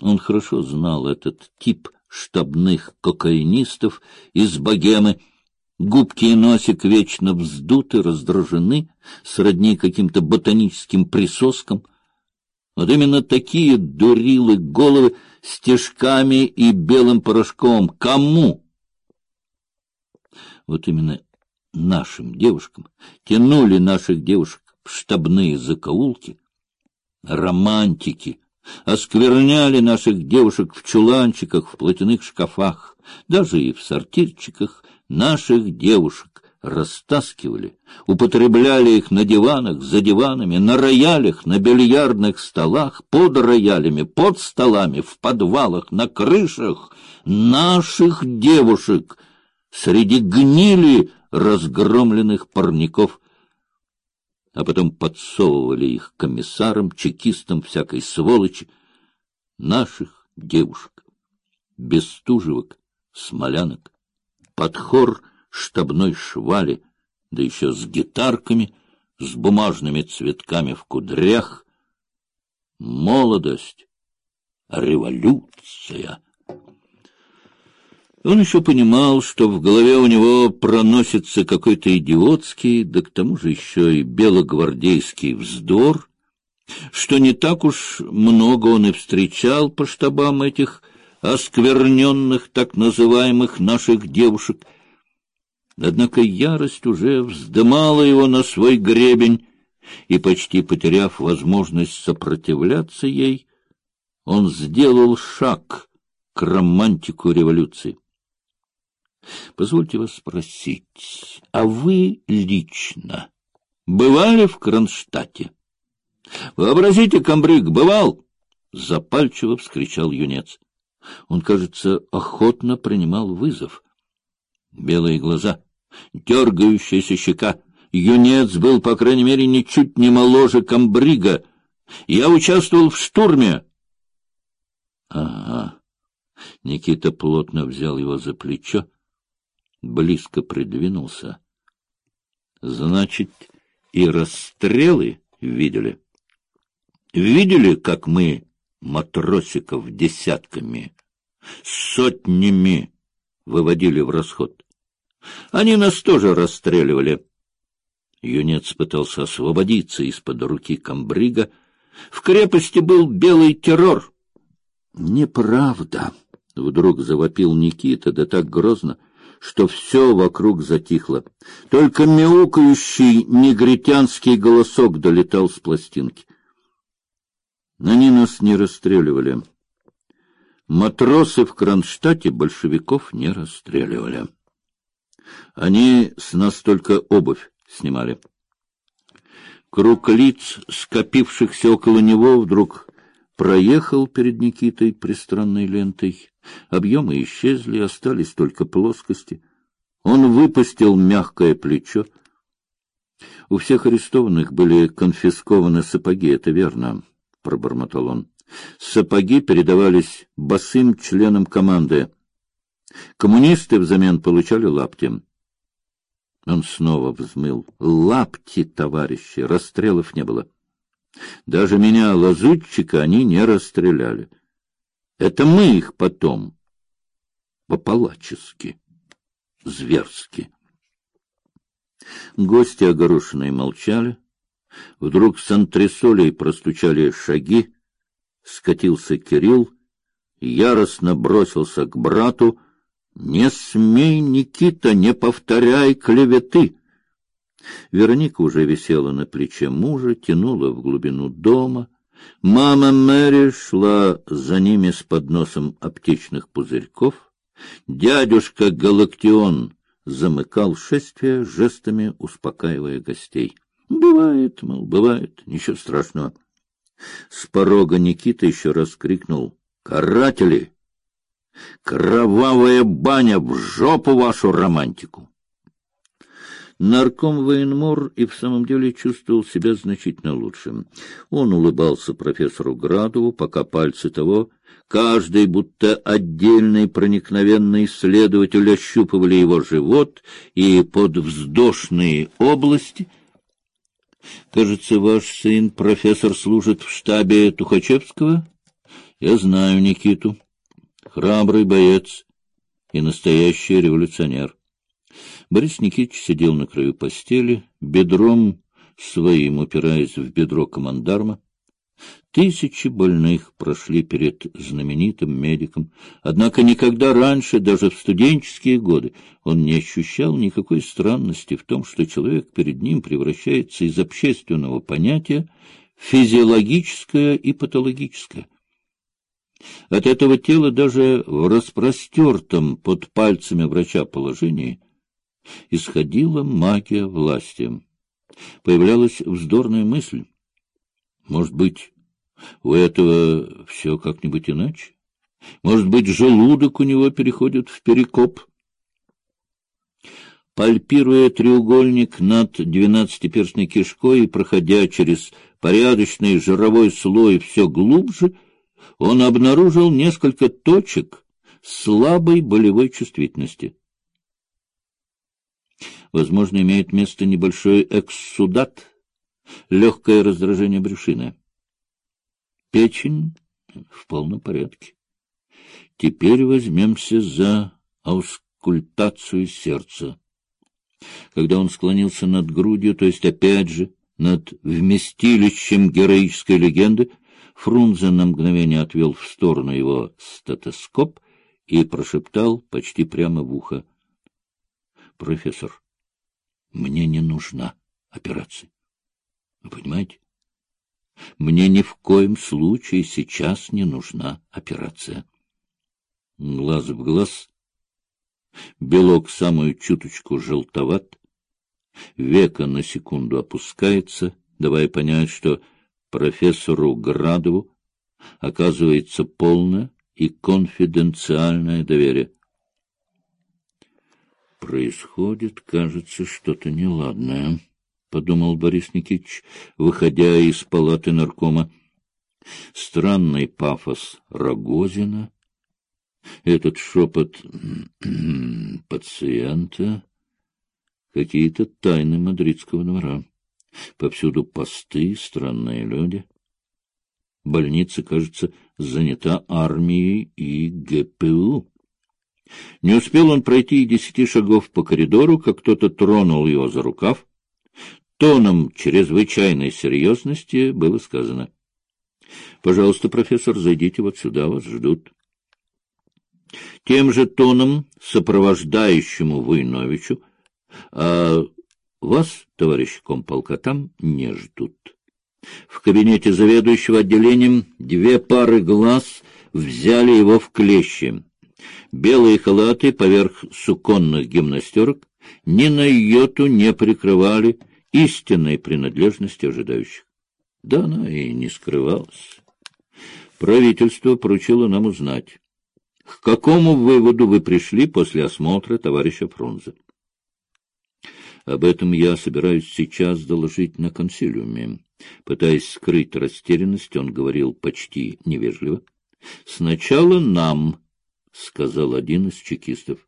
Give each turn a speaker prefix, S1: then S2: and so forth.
S1: Он хорошо знал этот тип штабных кокаинистов из богемы. Губки и носик вечно вздуты, раздражены, сродни каким-то ботаническим присоскам. Вот именно такие дурилы головы стежками и белым порошком. Кому? Вот именно нашим девушкам тянули наших девушек в штабные закоулки, романтики, оскверняли наших девушек в чуланчиках, в платяных шкафах, даже и в сортирчиках наших девушек растаскивали, употребляли их на диванах, за диванами, на роялях, на бильярдных столах, под роялями, под столами, в подвалах, на крышах наших девушек среди гнили разгромленных парников, а потом подсовывали их комиссарам, чекистам, всякой сволочи, наших девушек, бестужевок, смолянок, под хор штабной швали, да еще с гитарками, с бумажными цветками в кудрях. Молодость, революция — он еще понимал, что в голове у него проносится какой-то идиотский, да к тому же еще и белогвардейский вздор, что не так уж много он и встречал по штабам этих оскверненных так называемых наших девушек. Однако ярость уже вздымала его на свой гребень, и, почти потеряв возможность сопротивляться ей, он сделал шаг к романтику революции. Позвольте вас спросить, а вы лично бывали в Кронштадте? Вообразите, комбриг, бывал? Запальчиво вскричал юнец. Он, кажется, охотно принимал вызов. Белые глаза, дергающаяся щека. Юнец был, по крайней мере, ничуть не моложе комбрига. Я участвовал в штурме. Ага. Никита плотно взял его за плечо близко придвинулся. Значит, и расстрелы видели? Видели, как мы матросиков десятками, сотнями выводили в расход? Они нас тоже расстреливали. Юнец пытался освободиться из-под руки комбрига. В крепости был белый террор. Неправда, вдруг завопил Никита, да так грозно, что все вокруг затихло. Только мяукающий негритянский голосок долетал с пластинки. Они нас не расстреливали. Матросы в Кронштадте большевиков не расстреливали. Они с нас только обувь снимали. Круг лиц, скопившихся около него, вдруг проехал перед Никитой пристранной лентой. Объемы исчезли, остались только плоскости. Он выпустил мягкое плечо. У всех арестованных были конфискованы сапоги, это верно, пробормотал он. Сапоги передавались босым членам команды. Коммунисты взамен получали лапти. Он снова взмыл. Лапти, товарищи, расстрелов не было. Даже меня, лазутчика, они не расстреляли. Это мы их потом попалачески, зверски. Гости огорошенные молчали. Вдруг с антресолей простучали шаги. Скатился Кирилл, яростно бросился к брату. «Не смей, Никита, не повторяй клеветы!» Вероника уже висела на плече мужа, тянула в глубину дома — Мама Мэри шла за ними с подносом аптечных пузырьков. Дядюшка Галактион замыкал шествие, жестами успокаивая гостей. Бывает, мол, бывает, ничего страшного. С порога Никита еще раз крикнул: "Каратели! Кровавая баня в жопу вашу романтику!" Нарком Военмор и в самом деле чувствовал себя значительно лучше. Он улыбался профессору Градову, пока пальцы того, каждый будто отдельный проникновенный исследователь ощупывали его живот и подвздошные области. Кажется, ваш сын профессор служит в штабе Тухачевского? Я знаю Никиту. Храбрый боец и настоящий революционер. Борис Никитич сидел на краю постели, бедром своим упираясь в бедро командарма. Тысячи больных прошли перед знаменитым медиком, однако никогда раньше, даже в студенческие годы, он не ощущал никакой странности в том, что человек перед ним превращается из общественного понятия в физиологическое и патологическое. От этого тела даже в распростертом под пальцами врача положении исходила магия власти. Появлялась вздорная мысль. Может быть, у этого все как-нибудь иначе? Может быть, желудок у него переходит в перекоп? Пальпируя треугольник над двенадцатиперстной кишкой и проходя через порядочный жировой слой все глубже, он обнаружил несколько точек слабой болевой чувствительности. Возможно, имеет место небольшой экссудат, легкое раздражение брюшины. Печень в полном порядке. Теперь возьмемся за аускультацию сердца. Когда он склонился над грудью, то есть опять же над вместилищем героической легенды, Фрунзе на мгновение отвел в сторону его стетоскоп и прошептал почти прямо в ухо. — Профессор, мне не нужна операция. Вы понимаете? Мне ни в коем случае сейчас не нужна операция. Глаз в глаз. Белок самую чуточку желтоват. Века на секунду опускается, давая понять, что профессору Градову оказывается полное и конфиденциальное доверие. Происходит, кажется, что-то неладное, — подумал Борис Никитич, выходя из палаты наркома. Странный пафос Рогозина, этот шепот пациента, какие-то тайны мадридского двора. Повсюду посты, странные люди. Больница, кажется, занята армией и ГПУ. Не успел он пройти и десяти шагов по коридору, как кто-то тронул его за рукав. Тоном чрезвычайной серьезности было сказано. — Пожалуйста, профессор, зайдите вот сюда, вас ждут. Тем же тоном, сопровождающему Войновичу, а вас, товарищ комполка, там не ждут. В кабинете заведующего отделением две пары глаз взяли его в клещи. Белые халаты поверх суконных гимнастерок ни на йоту не прикрывали истинной принадлежности ожидающих. Да она и не скрывалась. Правительство поручило нам узнать, к какому выводу вы пришли после осмотра товарища Фрунзе. Об этом я собираюсь сейчас доложить на консилиуме. Пытаясь скрыть растерянность, он говорил почти невежливо. — Сначала нам, — сказал один из чекистов.